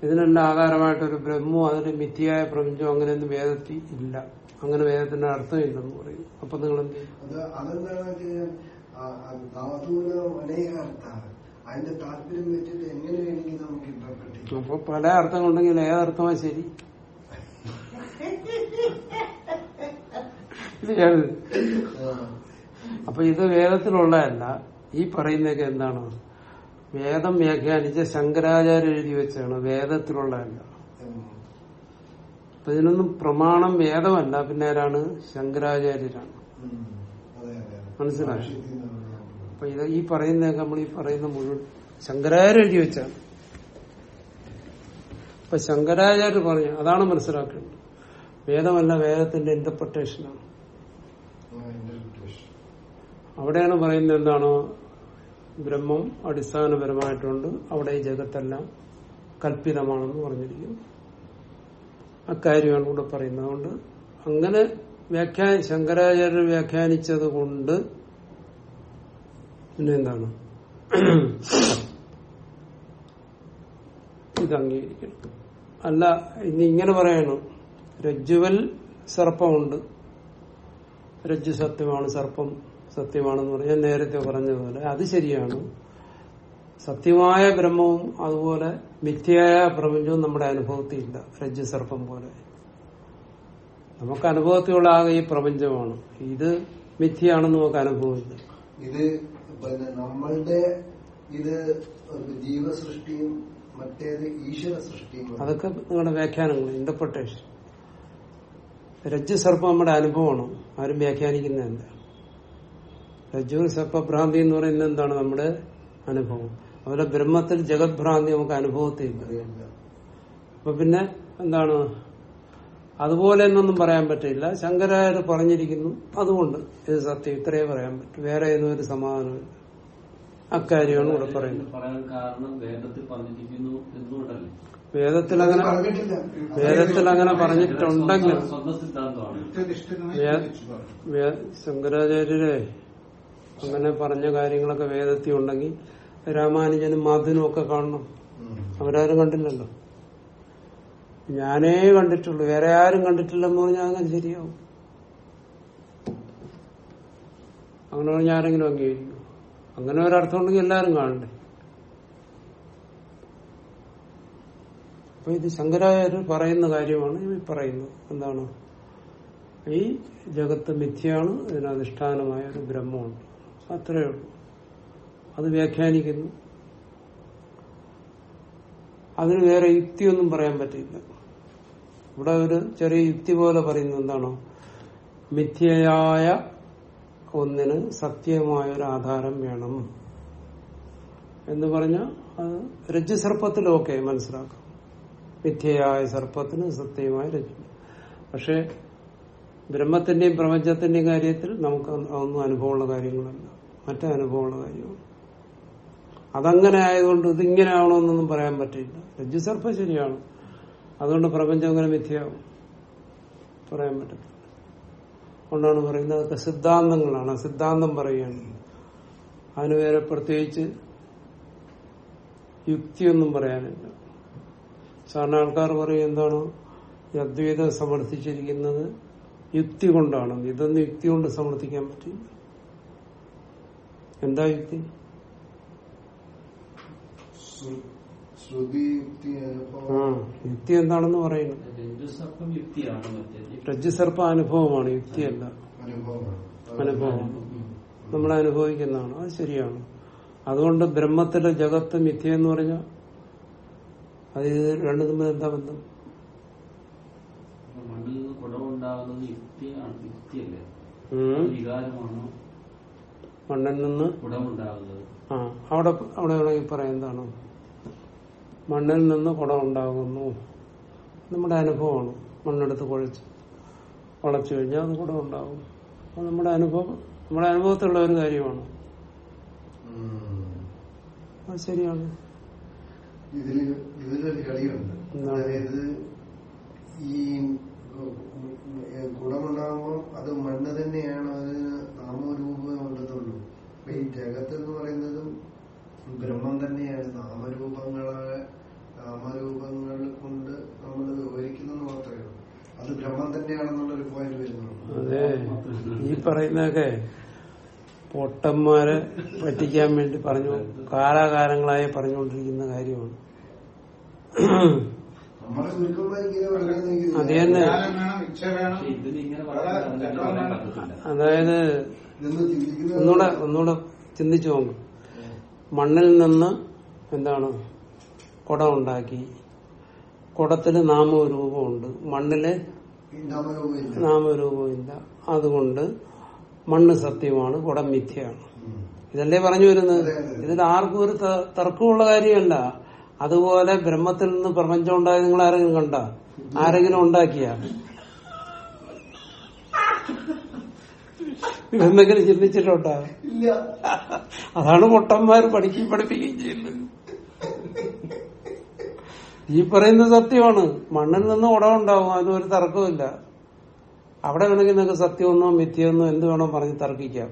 ഇതിനെല്ലാം ആധാരമായിട്ടൊരു ബ്രഹ്മവും അതിന്റെ മിഥ്യയായ പ്രപഞ്ചവും അങ്ങനെയൊന്നും വേദത്തിൽ ഇല്ല. അങ്ങനെ വേദത്തിന്റെ അർത്ഥം ഇല്ലെന്ന് പറയും. അപ്പൊ നിങ്ങൾ എന്ത് അതിന്റെ താല്പര്യം വെച്ചിട്ട് എങ്ങനെ നമുക്ക് അപ്പൊ പല അർത്ഥങ്ങളുണ്ടെങ്കിൽ ഏതർത്ഥമാ ശരി? അപ്പൊ ഇത് വേദത്തിലുള്ളതല്ല ഈ പറയുന്നതൊക്കെ എന്താണ് വേദം വ്യാഖ്യാനിച്ച ശങ്കരാചാര്യ എഴുതി വെച്ചാണ് വേദത്തിലുള്ളതല്ല. അപ്പൊ ഇതിനൊന്നും പ്രമാണം വേദമല്ല പിന്നെ ആരാണ് ശങ്കരാചാര്യരാണ്. മനസ്സിലായോ? അപ്പൊ ഇത് ഈ പറയുന്നതൊക്കെ നമ്മൾ ഈ പറയുന്ന മുഴുവൻ ശങ്കരാചാര്യ എഴുതി വെച്ചാണ് അപ്പൊ ശങ്കരാചാര്യ പറഞ്ഞു അതാണ് മനസ്സിലാക്കേണ്ടത് വേദമല്ല വേദത്തിന്റെ ഇന്റർപ്രിട്ടേഷനാണ്. അവിടെയാണ് പറയുന്നത് എന്താണ്? ബ്രഹ്മം അടിസ്ഥാനപരമായിട്ടുണ്ട്. അവിടെ ഈ ജഗത്തെല്ലാം കല്പിതമാണെന്ന് പറഞ്ഞിരിക്കുന്നു. അക്കാര്യമാണ് ഇവിടെ പറയുന്നത്. അതുകൊണ്ട് അങ്ങനെ വ്യാഖ്യാ ശങ്കരാചാര്യർ വ്യാഖ്യാനിച്ചത് കൊണ്ട് പിന്നെ എന്താണ്? ഇത് അംഗീകരിക്കണം. അല്ല ഇനി ഇങ്ങനെ പറയണം. രജ്ജുവൽ സർപ്പമുണ്ട്. രജ്ജു സത്യമാണ് സർപ്പം സത്യമാണെന്ന് പറഞ്ഞാൽ നേരത്തെ പറഞ്ഞതുപോലെ. അത് ശരിയാണ്. സത്യമായ ബ്രഹ്മവും അതുപോലെ മിഥ്യയായ പ്രപഞ്ചവും നമ്മുടെ അനുഭവത്തിൽ ഇല്ല രജ്ജു സർപ്പം പോലെ. നമുക്ക് അനുഭവത്തിലുള്ള ആകെ ഈ പ്രപഞ്ചമാണ്. ഇത് മിഥ്യയാണെന്ന് നമുക്ക് അനുഭവമില്ല. ഇത് പിന്നെ നമ്മളുടെ ഇത് ജീവസൃഷ്ടിയും മറ്റേത് ഈശ്വര സൃഷ്ടിയും അതൊക്കെ നിങ്ങളുടെ വ്യാഖ്യാനങ്ങൾ ഇന്റർപ്രിട്ടേഷൻ രജ്ജു സർപ്പം നമ്മുടെ അനുഭവമാണ്. ആരും വ്യാഖ്യാനിക്കുന്നതല്ല രജ്ജു സർപ്പഭ്രാന്തി എന്ന് പറയുന്നത് എന്താണ് നമ്മുടെ അനുഭവം? അതുപോലെ ബ്രഹ്മത്തിൽ ജഗത്ഭ്രാന്തി നമുക്ക് അനുഭവത്തില്ല അപ്പൊ പിന്നെ എന്താണ്? അതുപോലെ എന്നൊന്നും പറയാൻ പറ്റില്ല. ശങ്കരായർ പറഞ്ഞിരിക്കുന്നു. അതുകൊണ്ട് ഇത് സത്യം. ഇത്രയേ പറയാൻ പറ്റൂ. വേറെ ഏതോ ഒരു സമാധാനമില്ല അക്കാര്യമാണ് ഇവിടെ പറയുന്നത്. വേദത്തിൽ അങ്ങനെ വേദത്തിൽ അങ്ങനെ പറഞ്ഞിട്ടുണ്ടെങ്കിൽ ശങ്കരാചാര്യരെ അങ്ങനെ പറഞ്ഞ കാര്യങ്ങളൊക്കെ വേദത്തിൽ ഉണ്ടെങ്കിൽ രാമാനുജനും മാധുനും ഒക്കെ കാണണം. അവരാരും കണ്ടില്ലല്ലോ. ഞാനേ കണ്ടിട്ടുള്ളൂ. വേറെ ആരും കണ്ടിട്ടില്ലെന്ന് പറഞ്ഞാൽ അങ്ങനെ ശരിയാവും. അങ്ങനെ പറഞ്ഞാൽ ആരെങ്കിലും അംഗീകരിക്കും. അങ്ങനെ ഒരർത്ഥം ഉണ്ടെങ്കിൽ എല്ലാരും കാണണ്ടേ? അപ്പൊ ഇത് ശങ്കരാചാര്യർ പറയുന്ന കാര്യമാണ് ഈ പറയുന്നത്. എന്താണ്? ഈ ജഗത്ത് മിഥ്യയാണ് ഇതിനധിഷ്ഠാനമായ ഒരു ബ്രഹ്മമുണ്ട്. അത്രയേ ഉള്ളൂ. അത് വ്യാഖ്യാനിക്കുന്നു. അതിന് വേറെ യുക്തിയൊന്നും പറയാൻ പറ്റില്ല. ഇവിടെ ഒരു ചെറിയ യുക്തി പോലെ പറയുന്നത് എന്താണോ? മിഥ്യയായ ഒന്നിന് സത്യമായ ഒരു ആധാരം വേണം. എന്ന് പറഞ്ഞാൽ അത് രജ്ജുസർപ്പത്തിലൊക്കെ മനസ്സിലാക്കാം. മിഥ്യയായ സർപ്പത്തിന് സത്യമായി രജ്ജു പക്ഷെ ബ്രഹ്മത്തിന്റെയും പ്രപഞ്ചത്തിന്റെയും കാര്യത്തിൽ നമുക്ക് അതൊന്നും അനുഭവമുള്ള കാര്യങ്ങളല്ല. മറ്റേ അനുഭവമുള്ള കാര്യമാണ്. അതങ്ങനെ ആയതുകൊണ്ട് ഇതിങ്ങനെ ആവണമെന്നൊന്നും പറയാൻ പറ്റില്ല. രജ്ജുസർപ്പം ശരിയാണ്. അതുകൊണ്ട് പ്രപഞ്ചം അങ്ങനെ മിഥ്യയാവും. പറയാൻ പറ്റില്ല അതുകൊണ്ടാണ് പറയുന്നത് അതൊക്കെ സിദ്ധാന്തങ്ങളാണ്. സിദ്ധാന്തം പറയുകയാണ്. അതിന് വേറെ പ്രത്യേകിച്ച് യുക്തിയൊന്നും പറയാനില്ല. സാധാരണ ആൾക്കാർ പറയും എന്താണ് ഈ അദ്വൈതം സമർത്ഥിച്ചിരിക്കുന്നത്? യുക്തി കൊണ്ടാണ്. ഇതൊന്നും യുക്തി കൊണ്ട് സമർത്ഥിക്കാൻ പറ്റില്ല. എന്താ യുക്തി? ആ അനുഭവം. യുക്തി എന്താണെന്ന് പറയുന്നത് രജ്ജുസർപ്പം അനുഭവമാണ് യുക്തിയല്ല. അനുഭവമാണ്. അനുഭവം. നമ്മൾ അനുഭവിക്കുന്നതാണ് അത് ശരിയാണ്. അതുകൊണ്ട് ബ്രഹ്മത്തിലെ ജഗത്ത് മിഥ്യ എന്ന് പറഞ്ഞാൽ അത് രണ്ടു തമ്മിൽ എന്താ ബന്ധം? മണ്ണിൽ നിന്ന് കുടമുണ്ടാകുന്നത് യുക്തിയാണ് യുക്തിയല്ലേ. വികാരമാണോ മണ്ണിൽ നിന്ന് കുടമുണ്ടാകുന്നത് ആ അവിടെ അവിടെ വേണമെങ്കിൽ പറയാം എന്താണ്? മണ്ണിൽ നിന്ന് കുടം ഉണ്ടാകുന്നു നമ്മുടെ അനുഭവമാണ്. മണ്ണെടുത്ത് കുഴച്ച് കുളച്ചു കഴിഞ്ഞാൽ അത് കുടം ഉണ്ടാകും അത് നമ്മുടെ അനുഭവം നമ്മുടെ അനുഭവത്തിലുള്ള ഒരു കാര്യമാണ്. അത് ശരിയാണ്. ഇതിൽ ഇതിലൊരു കളിയുണ്ട്? അതായത് ഈ ഗുണമുണ്ടാകുമ്പോൾ അത് മണ്ണ് തന്നെയാണ് അതിന് നാമരൂപം ഉള്ളതുള്ളൂ അപ്പൊ ഈ ജഗത്ത് എന്ന് പറയുന്നതും ബ്രഹ്മം തന്നെയാണ് നാമരൂപങ്ങളെ നാമരൂപങ്ങൾ കൊണ്ട് നമ്മൾ വിവരിക്കുന്നത് മാത്രമേ ഉള്ളൂ. അത് ബ്രഹ്മം തന്നെയാണെന്നുള്ളൊരു പോയിന്റ് വരുന്നുള്ളൂ. അതെ. ഈ പറയുന്നതൊക്കെ പൊട്ടന്മാരെ പറ്റിക്കാൻ വേണ്ടി പറഞ്ഞു കാലാകാലങ്ങളായി പറഞ്ഞുകൊണ്ടിരിക്കുന്ന കാര്യമാണ്. അത് തന്നെ. അതായത് ഒന്നുകൂടെ ഒന്നുകൂടെ ചിന്തിച്ചു നോക്കും. മണ്ണിൽ നിന്ന് എന്താണ് കുടം ഉണ്ടാക്കി കുടത്തിന് നാമരൂപമുണ്ട്. മണ്ണിൽ നാമരൂപമില്ല. അതുകൊണ്ട് മണ്ണ് സത്യമാണ് കുടം മിഥ്യയാണ്. ഇതല്ലേ പറഞ്ഞു വരുന്നത്. ഇതിൽ ആർക്കും ഒരു തർക്കമുള്ള കാര്യമല്ല. അതുപോലെ ബ്രഹ്മത്തിൽ നിന്ന് പ്രപഞ്ചം ഉണ്ടായത് നിങ്ങൾ ആരെങ്കിലും കണ്ട? ആരെങ്കിലും ഉണ്ടാക്കിയ? എന്തെങ്കിലും ചിന്തിച്ചിട്ടുണ്ടോ? അതാണ് പൊട്ടന്മാർ പഠിക്കുകയും പഠിപ്പിക്കുകയും ചെയ്യുന്നത്. ഈ പറയുന്ന സത്യമാണ്. മണ്ണിൽ നിന്ന് ഉടവുണ്ടാവും അതിനൊരു തർക്കമില്ല അവിടെ വേണമെങ്കിൽ നിങ്ങൾക്ക് സത്യമൊന്നോ മിഥ്യയെന്നോ എന്ത് വേണോ പറഞ്ഞ് തർക്കിക്കാം.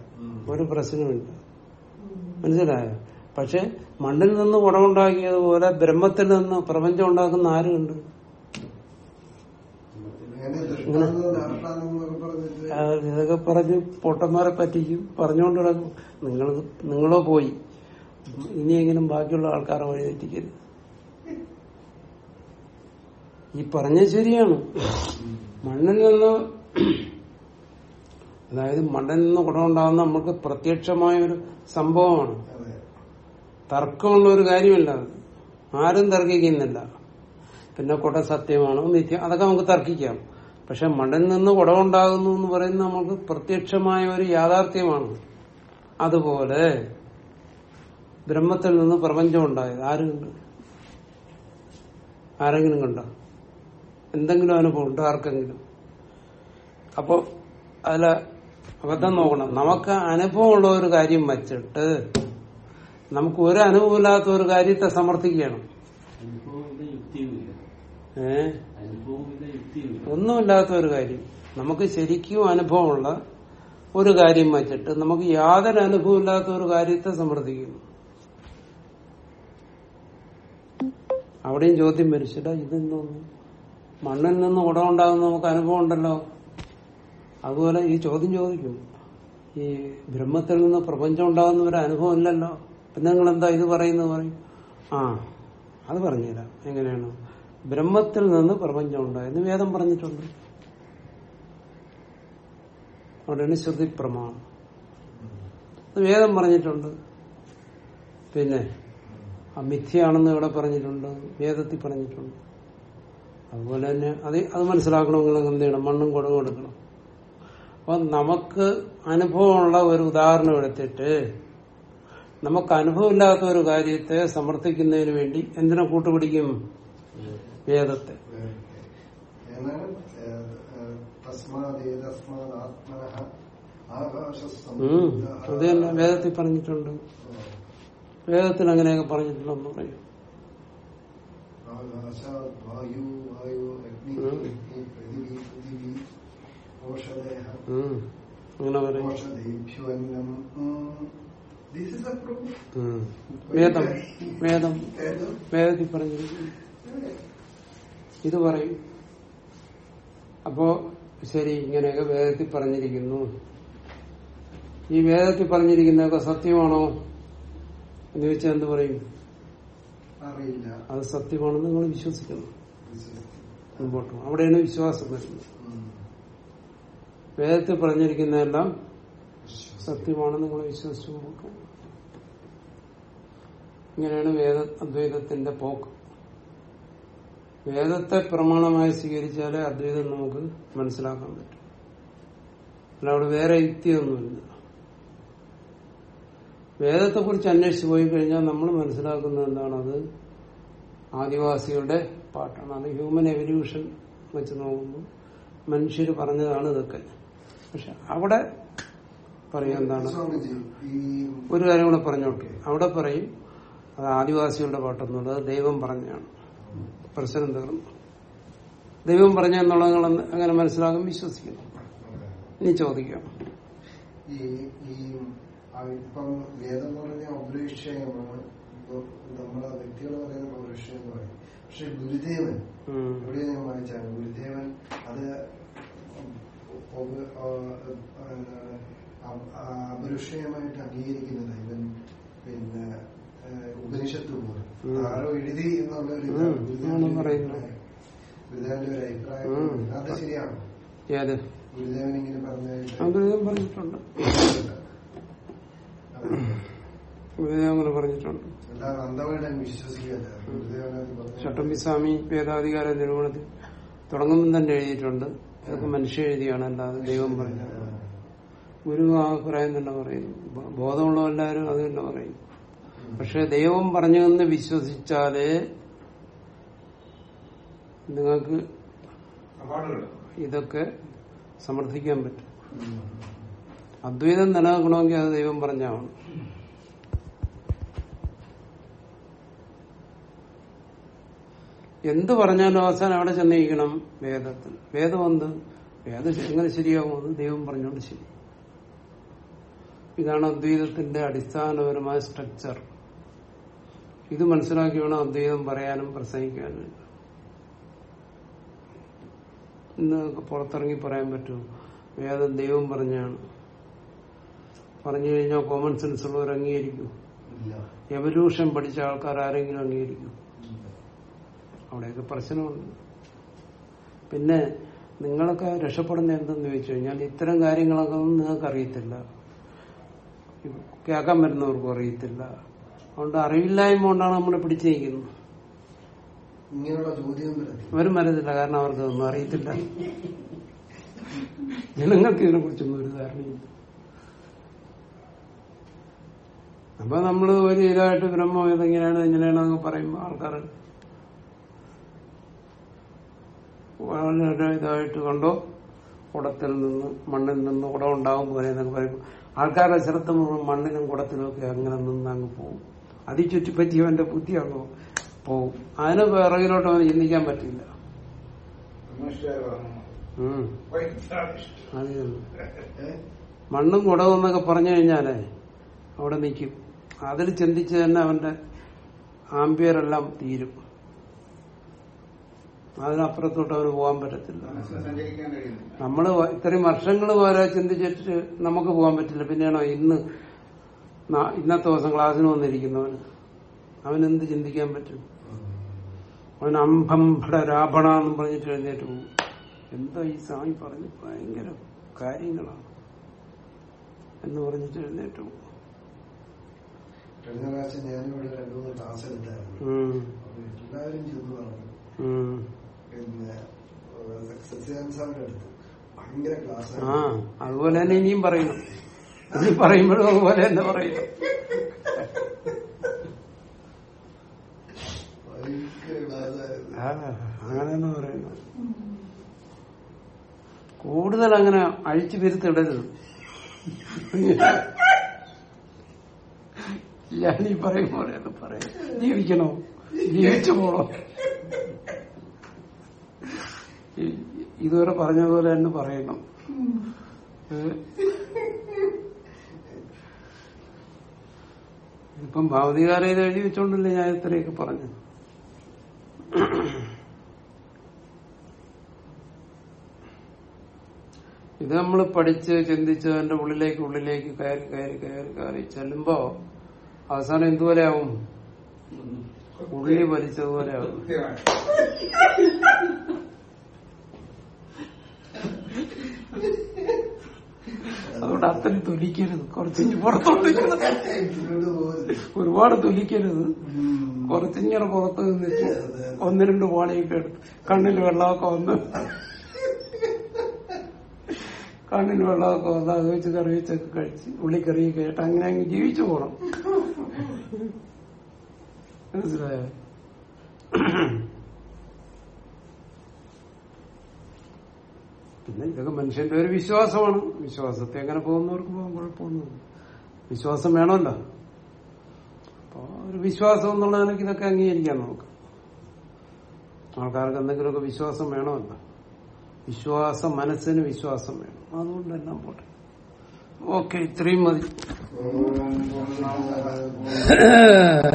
ഒരു പ്രശ്നമില്ല മനസ്സിലായോ? പക്ഷെ മണ്ണിൽ നിന്ന് ഉടമുണ്ടാക്കിയതുപോലെ ബ്രഹ്മത്തിൽ നിന്ന് പ്രപഞ്ചം ഉണ്ടാക്കുന്ന ആരുണ്ട്? ഇതൊക്കെ പറഞ്ഞ് പൊട്ടന്മാരെ പറ്റിക്കും പറഞ്ഞുകൊണ്ട് കിടക്കും നിങ്ങൾ നിങ്ങളോ പോയി. ഇനിയെങ്കിലും ബാക്കിയുള്ള ആൾക്കാരെ വഴി തെറ്റിക്കരുത്. ഈ പറഞ്ഞ ശരിയാണ്. മണ്ണിൽ നിന്ന് അതായത് മണ്ണിൽ നിന്ന് ഗുണമുണ്ടാകുന്ന നമുക്ക് പ്രത്യക്ഷമായ ഒരു സംഭവമാണ്. തർക്കമുള്ള ഒരു കാര്യമില്ല. ആരും തർക്കിക്കുന്നില്ല. പിന്നെ കുട സത്യമാണോ നിത്യം അതൊക്കെ നമുക്ക് തർക്കിക്കാം. പക്ഷെ മണ്ണിൽ നിന്ന് കുടമുണ്ടാകുന്നു എന്ന് പറയുന്നത് നമുക്ക് പ്രത്യക്ഷമായ ഒരു യാഥാർത്ഥ്യമാണ്. അതുപോലെ ബ്രഹ്മത്തിൽ നിന്ന് പ്രപഞ്ചം ഉണ്ടായത് ആരും ആരെങ്കിലും കണ്ടോ? എന്തെങ്കിലും അനുഭവം ഉണ്ടോ? ആർക്കെങ്കിലും? അപ്പോ അതിൽ അബദ്ധം നോക്കണം. നമുക്ക് അനുഭവമുള്ള ഒരു കാര്യം വച്ചിട്ട് നമുക്ക് ഒരു അനുഭവമില്ലാത്ത ഒരു കാര്യത്തെ സമർത്ഥിക്കണം ഏഹ് ഒന്നുമില്ലാത്ത ഒരു കാര്യം. നമുക്ക് ശരിക്കും അനുഭവമുള്ള ഒരു കാര്യം വച്ചിട്ട് നമുക്ക് യാതൊരു അനുഭവമില്ലാത്ത ഒരു കാര്യത്തെ സമർത്ഥിക്കുന്നു. അവിടെയും ചോദ്യം മരിച്ചില്ല ഇതെന്തോന്നു? മണ്ണിൽ നിന്ന് ഉടമുണ്ടാകുന്ന നമുക്ക് അനുഭവം ഉണ്ടല്ലോ അതുപോലെ ഈ ചോദ്യം ചോദിക്കും. ഈ ബ്രഹ്മത്തിൽ നിന്ന് പ്രപഞ്ചം ഉണ്ടാകുന്ന ഒരു അനുഭവം ഇല്ലല്ലോ. പിന്നെ നിങ്ങൾ എന്താ ഇത് പറയുന്നത് പറയും? ആ അത് പറഞ്ഞുതരാം. എങ്ങനെയാണ്? ബ്രഹ്മത്തിൽ നിന്ന് പ്രപഞ്ചം ഉണ്ടായെന്ന് വേദം പറഞ്ഞിട്ടുണ്ട്. അവിടെയാണ് ശ്രുതി പ്രമാണം. വേദം പറഞ്ഞിട്ടുണ്ട്. പിന്നെ മിഥ്യയാണെന്ന് ഇവിടെ പറഞ്ഞിട്ടുണ്ട്. വേദത്തിൽ പറഞ്ഞിട്ടുണ്ട്. അതുപോലെ തന്നെ അത് അത് മനസ്സിലാക്കണമെങ്കിൽ എന്ത് ചെയ്യണം? മണ്ണും കുടവും എടുക്കണം. അപ്പൊ നമുക്ക് അനുഭവമുള്ള ഒരു ഉദാഹരണം എടുത്തിട്ട് നമുക്ക് അനുഭവമില്ലാത്ത ഒരു കാര്യത്തെ സമർത്ഥിക്കുന്നതിന് വേണ്ടി എന്തിനെ കൂട്ടുപിടിക്കും വേദത്തെ. അത് തന്നെ വേദത്തിൽ പറഞ്ഞിട്ടുണ്ട് വേദത്തിൽ അങ്ങനെയൊക്കെ പറഞ്ഞിട്ടുണ്ടെന്ന് പറയും ആകാശ വായു വായു അഗ്നി. പൃഥിവി പൃഥിവി. അങ്ങനെ. വേദം. വേദം. വേദത്തിൽ ഇത് പറയും. അപ്പോ ശരി ഇങ്ങനെയൊക്കെ വേദത്തിൽ പറഞ്ഞിരിക്കുന്നു. ഈ വേദത്തിൽ പറഞ്ഞിരിക്കുന്നതൊക്കെ സത്യമാണോ? എന്ന് ചോദിച്ചാൽ എന്ത് പറയും? അറിയില്ല. അത് സത്യമാണെന്ന് നിങ്ങൾ വിശ്വസിക്കണം. മുമ്പോട്ടും. അവിടെയാണ് വിശ്വാസം വരുന്നത്. വേദത്തിൽ പറഞ്ഞിരിക്കുന്നതെല്ലാം സത്യമാണെന്ന് നിങ്ങൾ വിശ്വസിച്ചു പോകും. ഇങ്ങനെയാണ് വേദ അദ്വൈതത്തിന്റെ പോക്ക്. വേദത്തെ പ്രമാണമായി സ്വീകരിച്ചാലേ അദ്വൈതം നമുക്ക് മനസ്സിലാക്കാൻ പറ്റും. അല്ല അവിടെ വേറെ യുക്തിയൊന്നുമില്ല. വേദത്തെ കുറിച്ച് അന്വേഷിച്ചു പോയി കഴിഞ്ഞാൽ നമ്മൾ മനസ്സിലാക്കുന്നത് എന്താണ്? അത് ആദിവാസികളുടെ പാട്ടാണ്. അത് ഹ്യൂമൻ എവല്യൂഷൻ വെച്ച് നോക്കുമ്പോൾ മനുഷ്യർ പറഞ്ഞതാണ് ഇതൊക്കെ. പക്ഷെ അവിടെ പറയും എന്താണ്? ഒരു കാര്യം കൂടെ പറഞ്ഞോട്ടെ. അവിടെ പറയും അത് ആദിവാസികളുടെ പാട്ടൊന്നുമില്ല അത് ദൈവം പറഞ്ഞാണ്. പ്രശ്നം തീർന്നു ദൈവം പറഞ്ഞ എന്നുള്ളത് നിങ്ങൾ അങ്ങനെ മനസ്സിലാകും? വിശ്വസിക്കുന്നു. ഇനി ചോദിക്കാം. ഇപ്പം വേദം പറഞ്ഞ നമ്മളെ വ്യക്തികൾ പറയുന്ന പൗരുഷം എന്ന് പറയും പക്ഷെ ഗുരുദേവൻ എവിടെയാണ് എവിടെ ഞാൻ വായിച്ചാണ് ഗുരുദേവൻ അത് അപരുഷയമായിട്ട് അംഗീകരിക്കുന്നത് ഇവൻ പിന്നെ ഉപനിഷത്ത് പോലും. ആരോ എഴുതി എന്നുള്ള ഒരു ഗുരുദേവന്റെ. ഒരു അഭിപ്രായം. അത് ശരിയാണോ? ഗുരുദേവൻ ഇങ്ങനെ പറഞ്ഞിട്ടുണ്ട്. ഗുരുദേവൻ പറഞ്ഞിട്ടുണ്ട്. ചട്ടമ്പി സ്വാമി വേദാധികാര നിരൂപണത്തിൽ തുടങ്ങുമ്പോൾ തന്നെ എഴുതിയിട്ടുണ്ട്. ഇതൊക്കെ മനുഷ്യ എഴുതിയാണ് അല്ലാതെ ദൈവം പറഞ്ഞത്. ഗുരു അഭിപ്രായം തന്നെ പറയുന്നു ബോ- എല്ലാവരും അത് തന്നെ പറയും. പക്ഷെ ദൈവം പറഞ്ഞു എന്ന് വിശ്വസിച്ചാലേ നിങ്ങൾക്ക് ഇതൊക്കെ സമർത്ഥിക്കാൻ പറ്റും. അദ്വൈതം നിലനിൽക്കണമെങ്കിൽ അത് ദൈവം പറഞ്ഞാവണം എന്ത് പറഞ്ഞാലും അവസാനം അവിടെ ചെന്നിരിക്കണം? വേദത്തിൽ. വേദം എന്ത്? വേദം എങ്ങനെ ശരിയാകും അത്? ദൈവം പറഞ്ഞോണ്ട് ശരി. ഇതാണ് അദ്വൈതത്തിന്റെ അടിസ്ഥാനപരമായ സ്ട്രക്ചർ ഇത് മനസ്സിലാക്കി വേണം അദ്വൈതം പറയാനും പ്രസംഗിക്കാനും. ഇന്ന് പുറത്തിറങ്ങി പറയാൻ പറ്റൂ. വേദം ദൈവം പറഞ്ഞാണ്. പറഞ്ഞു കഴിഞ്ഞാൽ കോമൺ സെൻസ് ഉള്ളവർ അംഗീകരിക്കും. എവല്യൂഷൻ പഠിച്ച ആൾക്കാർ ആരെങ്കിലും അംഗീകരിക്കും. അവിടെയൊക്കെ പ്രശ്നമുണ്ട് പിന്നെ നിങ്ങളൊക്കെ രക്ഷപ്പെടുന്ന എന്തെന്ന് ചോദിച്ചു കഴിഞ്ഞാൽ ഇത്തരം കാര്യങ്ങളൊക്കെ ഒന്നും നിങ്ങൾക്ക് അറിയത്തില്ല. കേൾക്കാൻ വരുന്നവർക്കും അറിയത്തില്ല. അതുകൊണ്ട് അറിവില്ലായ്മ കൊണ്ടാണ് നമ്മളെ പിടിച്ചേക്കുന്നത് ഇങ്ങനെയുള്ള ചോദ്യം അവരും വരത്തില്ല കാരണം അവർക്ക് ഒന്നും അറിയത്തില്ല. ജനങ്ങൾക്ക് ഇതിനെ കുറിച്ചൊന്നും ഒരു ധാരണയില്ല. അപ്പൊ നമ്മൾ ഒരു ഇതായിട്ട് ബ്രഹ്മം ഇതെങ്ങനെയാണ് എങ്ങനെയാണെന്ന് പറയുമ്പോൾ ആൾക്കാർ വളരെ ഇതായിട്ട് കണ്ടോ കുടത്തിൽ നിന്ന് മണ്ണിൽ നിന്ന് കുടം ഉണ്ടാകും പോലെ എന്നൊക്കെ പറയുമ്പോൾ ആൾക്കാരുടെ ശ്രദ്ധ മുഴുവൻ മണ്ണിലും കുടത്തിലും ഒക്കെ അങ്ങനെ നിന്ന് അങ്ങ് പോകും അതി ചുറ്റിപ്പറ്റി അവന്റെ ബുദ്ധി അങ്ങ് പോകും അതിന് പിറകിലോട്ട് അവന് ചിന്തിക്കാൻ പറ്റില്ല. മണ്ണും കുടവും എന്നൊക്കെ പറഞ്ഞു കഴിഞ്ഞാലേ അവിടെ നിൽക്കും അതിൽ ചിന്തിച്ച് തന്നെ അവന്റെ ആംബിയറെല്ലാം തീരും അതിനപ്പുറത്തോട്ട് അവന് പോകാൻ പറ്റത്തില്ല. നമ്മൾ ഇത്രയും വർഷങ്ങൾ വരെ ചിന്തിച്ചിട്ട് നമുക്ക് പോകാൻ പറ്റില്ല. പിന്നെയാണോ ഇന്ന് ഇന്നത്തെ ദിവസം ക്ലാസ്സിന് വന്നിരിക്കുന്നവന്. അവനെന്ത് ചിന്തിക്കാൻ പറ്റും? അവൻ അംഭംഭട രാഭണ എന്നും പറഞ്ഞിട്ട് എഴുന്നേറ്റ് പോകും. എന്താ ഈ സ്വാമി പറഞ്ഞ് ഭയങ്കര കാര്യങ്ങളാണ്. എന്ന് പറഞ്ഞിട്ട് എഴുന്നേറ്റ് പോകും. കഴിഞ്ഞ പ്രാവശ്യം ഞാനിവിടെ രണ്ടു മൂന്ന് ക്ലാസ് എടുത്തായിരുന്നു. എല്ലാവരും ചെന്ന് പറഞ്ഞു. പിന്നെ ആ അതുപോലെ തന്നെ ഇനിയും പറയണം ഇനി പറയുമ്പോഴും അതുപോലെ തന്നെ പറയണം അങ്ങനെയൊന്നും പറയുന്നു കൂടുതൽ അങ്ങനെ അഴിച്ചു പിരുത്തിടരുത് ഞാൻ ഈ പറയും പോലെ പറയാം. ജീവിക്കണോ? ജീവിച്ചു പോണോ? ഇതുവരെ പറഞ്ഞതുപോലെ തന്നെ പറയണം? ഇപ്പം ഭാവതികാരം ഇത് എഴുതി വെച്ചോണ്ടല്ലേ ഞാൻ ഇത്രയൊക്കെ പറഞ്ഞു ഇത് നമ്മൾ പഠിച്ച് ചിന്തിച്ച് അതിന്റെ ഉള്ളിലേക്ക് ഉള്ളിലേക്ക് കയറി കയറി കയറി കയറി ചെല്ലുമ്പോ അവസാനം എന്തുപോലെ ആവും ഉള്ളി വലിച്ചതുപോലെ ആവും അത്രയും തൊലിക്കരുത് കുറച്ചിഞ്ഞ് പുറത്തോട്ടിരിക്കണം ഒരുപാട് തൊലിക്കരുത് കുറച്ചിങ്ങനെ പുറത്ത് നിന്നിട്ട് ഒന്ന് രണ്ട് പാളിയൊക്കെ എടുത്ത് കണ്ണിൽ വെള്ളമൊക്കെ വന്ന് കണ്ണിൽ വെള്ളമൊക്കെ വന്ന് അത് വെച്ച് കറി വെച്ചൊക്കെ കഴിച്ച് ഉള്ളിക്കറിയൊക്കെ ആയിട്ട് അങ്ങനെ അങ്ങ് ജീവിച്ചു പോണം. മനസ്സിലായോ? പിന്നെ ഇതൊക്കെ മനുഷ്യന്റെ ഒരു വിശ്വാസമാണ്. വിശ്വാസത്തെ എങ്ങനെ പോകുന്നവർക്ക് പോകാൻ കുഴപ്പമൊന്നുമില്ല. വിശ്വാസം വേണമല്ലോ. അപ്പൊ ഒരു വിശ്വാസം എന്നുള്ള നിലയ്ക്ക് ഇതൊക്കെ അംഗീകരിക്കാം നമുക്ക്. ആൾക്കാർക്ക് എന്തെങ്കിലുമൊക്കെ വിശ്വാസം വേണമല്ല. വിശ്വാസം മനസ്സിന് വിശ്വാസം വേണം. അതുകൊണ്ടെല്ലാം പോട്ടെ. ഓക്കെ ഇത്രയും മതി.